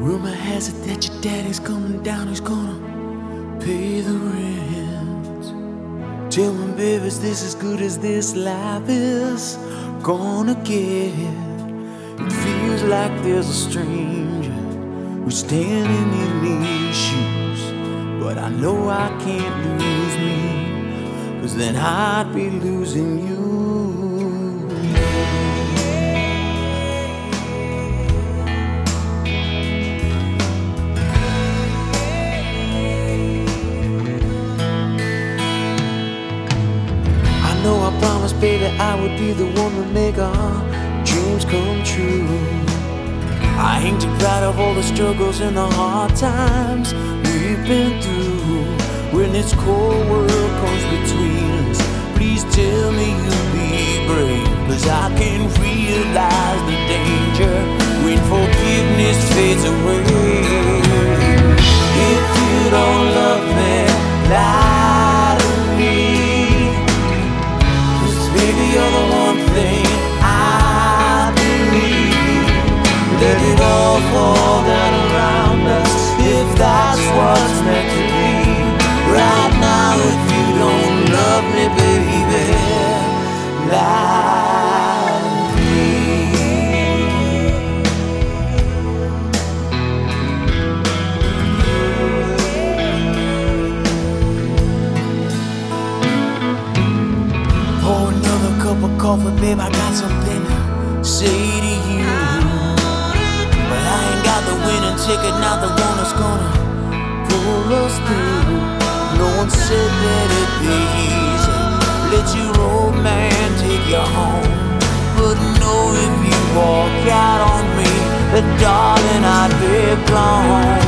has it that your daddy's coming down, he's gonna pay the rent. Tell me, baby, is this as good as this life is gonna get? It feels like there's a stranger who's standing in these shoes. But I know I can't lose me, cause then I'd be losing you. Baby, I would be the one to make our dreams come true. I ain't too proud of all the struggles and the hard times we've been through. When this cold world comes between us, please tell me you'll be brave. Cause I can realize the danger when forgiveness fades away. Let it all fall down around us if that's what's meant to be. Right now, if you don't love me, baby, to me. Pour another cup of coffee, babe. I got winning ticket, not the one that's gonna pull us through. No one said that it'd be easy. Let your old man take you home. But know if you walk out on me, that darling, I'd be gone.